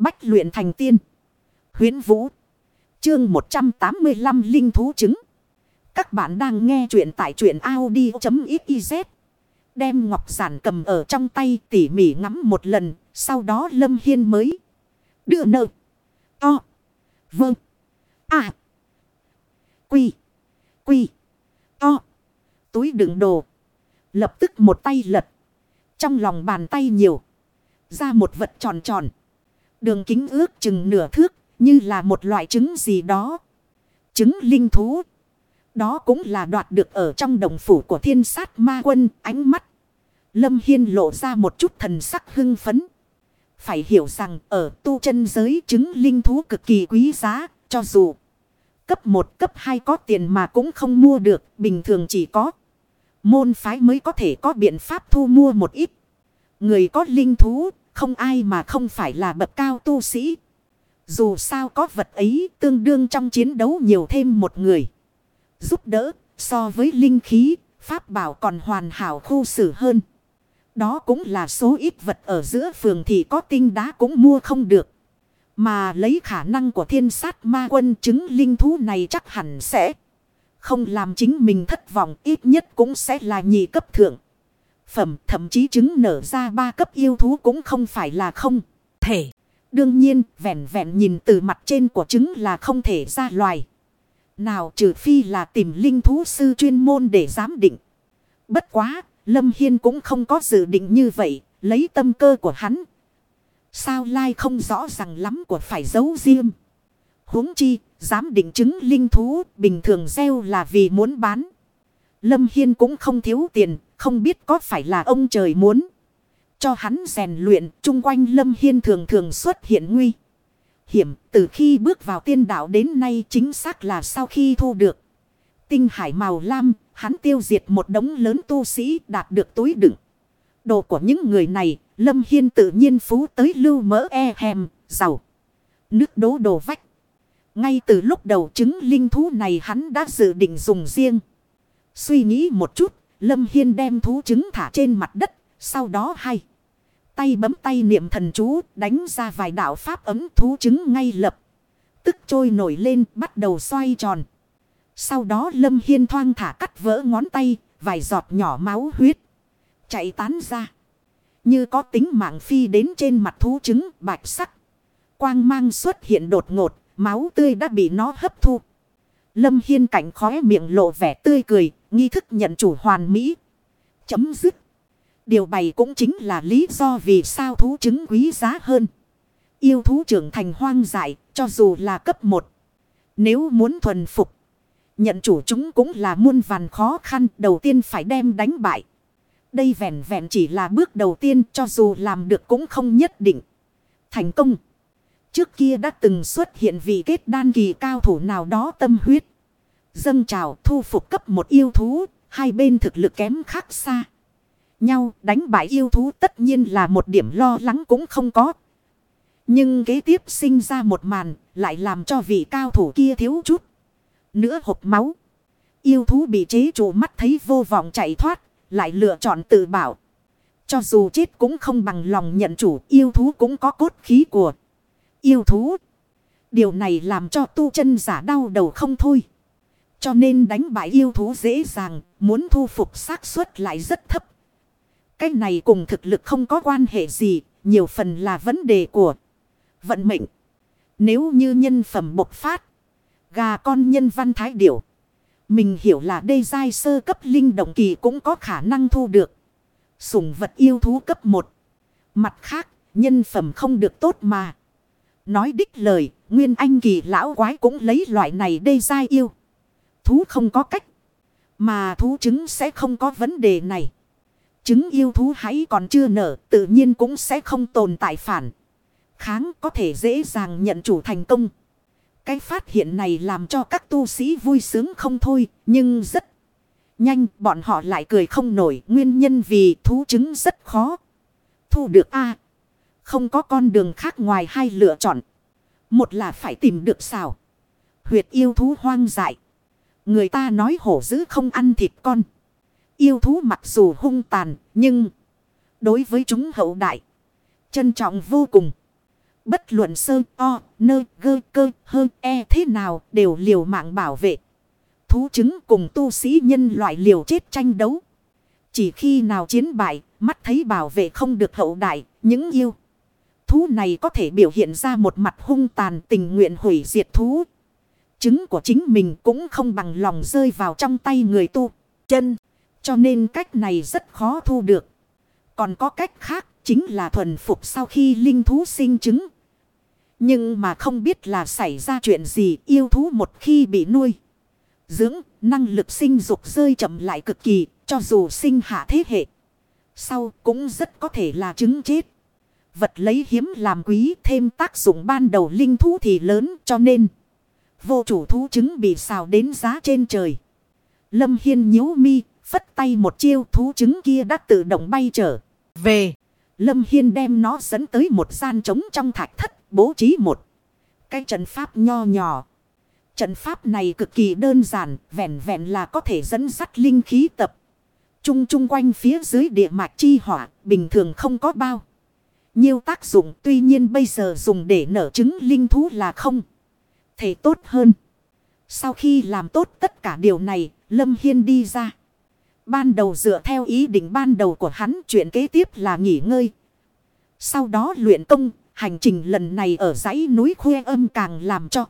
Bách luyện thành tiên. Huyến Vũ. Chương 185 Linh Thú Trứng. Các bạn đang nghe truyện tại truyện Audi.xyz. Đem ngọc giản cầm ở trong tay tỉ mỉ ngắm một lần. Sau đó Lâm Hiên mới đưa nợ. To. Vâng. À. Quy. Quy. To. Túi đựng đồ. Lập tức một tay lật. Trong lòng bàn tay nhiều. Ra một vật tròn tròn. Đường kính ước chừng nửa thước. Như là một loại trứng gì đó. Trứng linh thú. Đó cũng là đoạt được ở trong đồng phủ của thiên sát ma quân ánh mắt. Lâm Hiên lộ ra một chút thần sắc hưng phấn. Phải hiểu rằng ở tu chân giới trứng linh thú cực kỳ quý giá, cho dù cấp 1 cấp 2 có tiền mà cũng không mua được, bình thường chỉ có môn phái mới có thể có biện pháp thu mua một ít. Người có linh thú, không ai mà không phải là bậc cao tu sĩ. Dù sao có vật ấy tương đương trong chiến đấu nhiều thêm một người. Giúp đỡ, so với linh khí, pháp bảo còn hoàn hảo khu xử hơn. Đó cũng là số ít vật ở giữa phường thì có tinh đá cũng mua không được. Mà lấy khả năng của thiên sát ma quân chứng linh thú này chắc hẳn sẽ không làm chính mình thất vọng ít nhất cũng sẽ là nhị cấp thượng. Phẩm thậm chí chứng nở ra ba cấp yêu thú cũng không phải là không thể. Đương nhiên vẹn vẹn nhìn từ mặt trên của trứng là không thể ra loài. Nào trừ phi là tìm linh thú sư chuyên môn để giám định. Bất quá Lâm Hiên cũng không có dự định như vậy, lấy tâm cơ của hắn. Sao lai không rõ ràng lắm của phải giấu riêng. huống chi, giám định chứng linh thú, bình thường gieo là vì muốn bán. Lâm Hiên cũng không thiếu tiền, không biết có phải là ông trời muốn. Cho hắn rèn luyện, chung quanh Lâm Hiên thường thường xuất hiện nguy. Hiểm, từ khi bước vào tiên đạo đến nay chính xác là sau khi thu được. Tinh hải màu lam, Hắn tiêu diệt một đống lớn tu sĩ đạt được túi đựng. Đồ của những người này, Lâm Hiên tự nhiên phú tới lưu mỡ e hèm, giàu. Nước đố đồ vách. Ngay từ lúc đầu chứng linh thú này hắn đã dự định dùng riêng. Suy nghĩ một chút, Lâm Hiên đem thú trứng thả trên mặt đất, sau đó hay. Tay bấm tay niệm thần chú, đánh ra vài đạo pháp ấm thú trứng ngay lập. Tức trôi nổi lên, bắt đầu xoay tròn. Sau đó Lâm Hiên thoang thả cắt vỡ ngón tay, vài giọt nhỏ máu huyết. Chạy tán ra. Như có tính mạng phi đến trên mặt thú trứng bạch sắc. Quang mang xuất hiện đột ngột, máu tươi đã bị nó hấp thu. Lâm Hiên cảnh khóe miệng lộ vẻ tươi cười, nghi thức nhận chủ hoàn mỹ. Chấm dứt. Điều bày cũng chính là lý do vì sao thú trứng quý giá hơn. Yêu thú trưởng thành hoang dại, cho dù là cấp 1. Nếu muốn thuần phục, Nhận chủ chúng cũng là muôn vàn khó khăn đầu tiên phải đem đánh bại. Đây vẹn vẹn chỉ là bước đầu tiên cho dù làm được cũng không nhất định. Thành công. Trước kia đã từng xuất hiện vị kết đan kỳ cao thủ nào đó tâm huyết. Dâng trào thu phục cấp một yêu thú. Hai bên thực lực kém khác xa. Nhau đánh bại yêu thú tất nhiên là một điểm lo lắng cũng không có. Nhưng kế tiếp sinh ra một màn lại làm cho vị cao thủ kia thiếu chút nữa hộp máu. Yêu thú bị chế trụ mắt thấy vô vọng chạy thoát, lại lựa chọn tự bảo. Cho dù chết cũng không bằng lòng nhận chủ, yêu thú cũng có cốt khí của yêu thú. Điều này làm cho tu chân giả đau đầu không thôi. Cho nên đánh bại yêu thú dễ dàng, muốn thu phục xác suất lại rất thấp. Cái này cùng thực lực không có quan hệ gì, nhiều phần là vấn đề của vận mệnh. Nếu như nhân phẩm bộc phát, Gà con nhân văn thái điểu. Mình hiểu là đê giai sơ cấp linh động kỳ cũng có khả năng thu được. Sủng vật yêu thú cấp 1. Mặt khác, nhân phẩm không được tốt mà. Nói đích lời, nguyên anh kỳ lão quái cũng lấy loại này đê dai yêu. Thú không có cách. Mà thú trứng sẽ không có vấn đề này. Trứng yêu thú hãy còn chưa nở, tự nhiên cũng sẽ không tồn tại phản. Kháng có thể dễ dàng nhận chủ thành công. Cái phát hiện này làm cho các tu sĩ vui sướng không thôi, nhưng rất nhanh bọn họ lại cười không nổi. Nguyên nhân vì thú trứng rất khó. Thu được A không có con đường khác ngoài hai lựa chọn. Một là phải tìm được xào. Huyệt yêu thú hoang dại. Người ta nói hổ dữ không ăn thịt con. Yêu thú mặc dù hung tàn, nhưng đối với chúng hậu đại, trân trọng vô cùng. Bất luận sơ o, nơ, gơ, cơ, hơ e thế nào đều liều mạng bảo vệ. Thú chứng cùng tu sĩ nhân loại liều chết tranh đấu. Chỉ khi nào chiến bại, mắt thấy bảo vệ không được hậu đại, những yêu. Thú này có thể biểu hiện ra một mặt hung tàn tình nguyện hủy diệt thú. Chứng của chính mình cũng không bằng lòng rơi vào trong tay người tu. Chân. Cho nên cách này rất khó thu được. Còn có cách khác chính là thuần phục sau khi linh thú sinh trứng. Nhưng mà không biết là xảy ra chuyện gì yêu thú một khi bị nuôi. Dưỡng, năng lực sinh dục rơi chậm lại cực kỳ, cho dù sinh hạ thế hệ. Sau cũng rất có thể là trứng chết. Vật lấy hiếm làm quý thêm tác dụng ban đầu linh thú thì lớn cho nên. Vô chủ thú trứng bị xào đến giá trên trời. Lâm Hiên nhíu mi, phất tay một chiêu thú trứng kia đã tự động bay trở về. Lâm Hiên đem nó dẫn tới một gian trống trong thạch thất, bố trí một cái trận pháp nho nhỏ. Trận pháp này cực kỳ đơn giản, vẹn vẹn là có thể dẫn dắt linh khí tập. Trung trung quanh phía dưới địa mạch chi hỏa, bình thường không có bao. Nhiều tác dụng tuy nhiên bây giờ dùng để nở trứng linh thú là không. Thể tốt hơn. Sau khi làm tốt tất cả điều này, Lâm Hiên đi ra. Ban đầu dựa theo ý định ban đầu của hắn chuyện kế tiếp là nghỉ ngơi. Sau đó luyện công, hành trình lần này ở dãy núi khuê âm càng làm cho.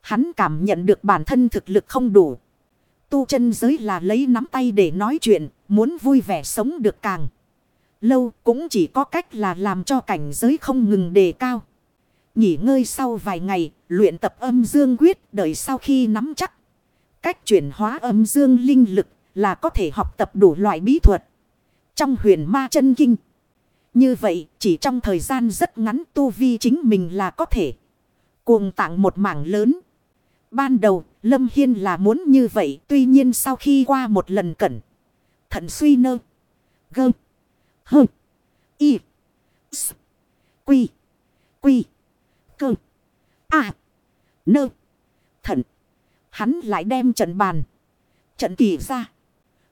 Hắn cảm nhận được bản thân thực lực không đủ. Tu chân giới là lấy nắm tay để nói chuyện, muốn vui vẻ sống được càng. Lâu cũng chỉ có cách là làm cho cảnh giới không ngừng đề cao. Nghỉ ngơi sau vài ngày, luyện tập âm dương quyết đợi sau khi nắm chắc. Cách chuyển hóa âm dương linh lực là có thể học tập đủ loại bí thuật. Trong huyền ma chân kinh. Như vậy chỉ trong thời gian rất ngắn tu vi chính mình là có thể. Cuồng tặng một mảng lớn. Ban đầu Lâm Hiên là muốn như vậy. Tuy nhiên sau khi qua một lần cẩn. Thận suy nơ. Gơm. Hơ. Y. S. Quy. Quy. Cơ. À. Nơ. Thận. Hắn lại đem trận bàn. Trận kỳ ra.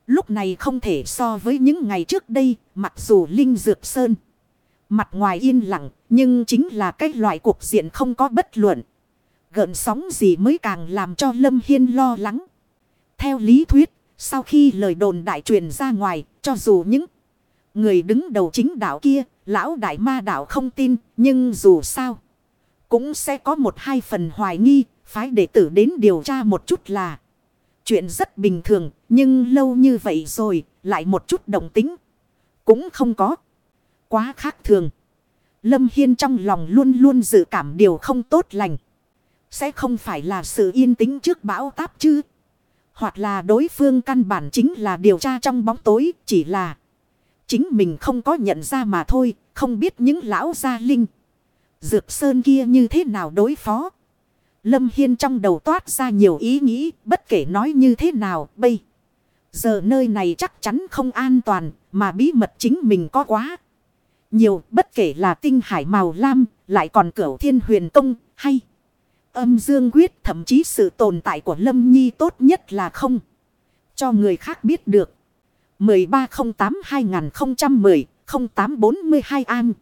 Lúc này không thể so với những ngày trước đây, mặc dù Linh Dược Sơn. Mặt ngoài yên lặng, nhưng chính là cái loại cuộc diện không có bất luận. Gợn sóng gì mới càng làm cho Lâm Hiên lo lắng. Theo lý thuyết, sau khi lời đồn đại truyền ra ngoài, cho dù những người đứng đầu chính đạo kia, lão đại ma đạo không tin, nhưng dù sao, cũng sẽ có một hai phần hoài nghi, phái đệ tử đến điều tra một chút là chuyện rất bình thường, nhưng lâu như vậy rồi, lại một chút đồng tính. Cũng không có. Quá khác thường. Lâm Hiên trong lòng luôn luôn dự cảm điều không tốt lành. Sẽ không phải là sự yên tĩnh trước bão táp chứ. Hoặc là đối phương căn bản chính là điều tra trong bóng tối. Chỉ là chính mình không có nhận ra mà thôi. Không biết những lão gia linh. Dược sơn kia như thế nào đối phó. Lâm Hiên trong đầu toát ra nhiều ý nghĩ, bất kể nói như thế nào, bây. Giờ nơi này chắc chắn không an toàn, mà bí mật chính mình có quá. Nhiều, bất kể là tinh hải màu lam, lại còn cửu thiên huyền Tông, hay. Âm dương quyết, thậm chí sự tồn tại của Lâm Nhi tốt nhất là không. Cho người khác biết được. 1308-2010-0842 An.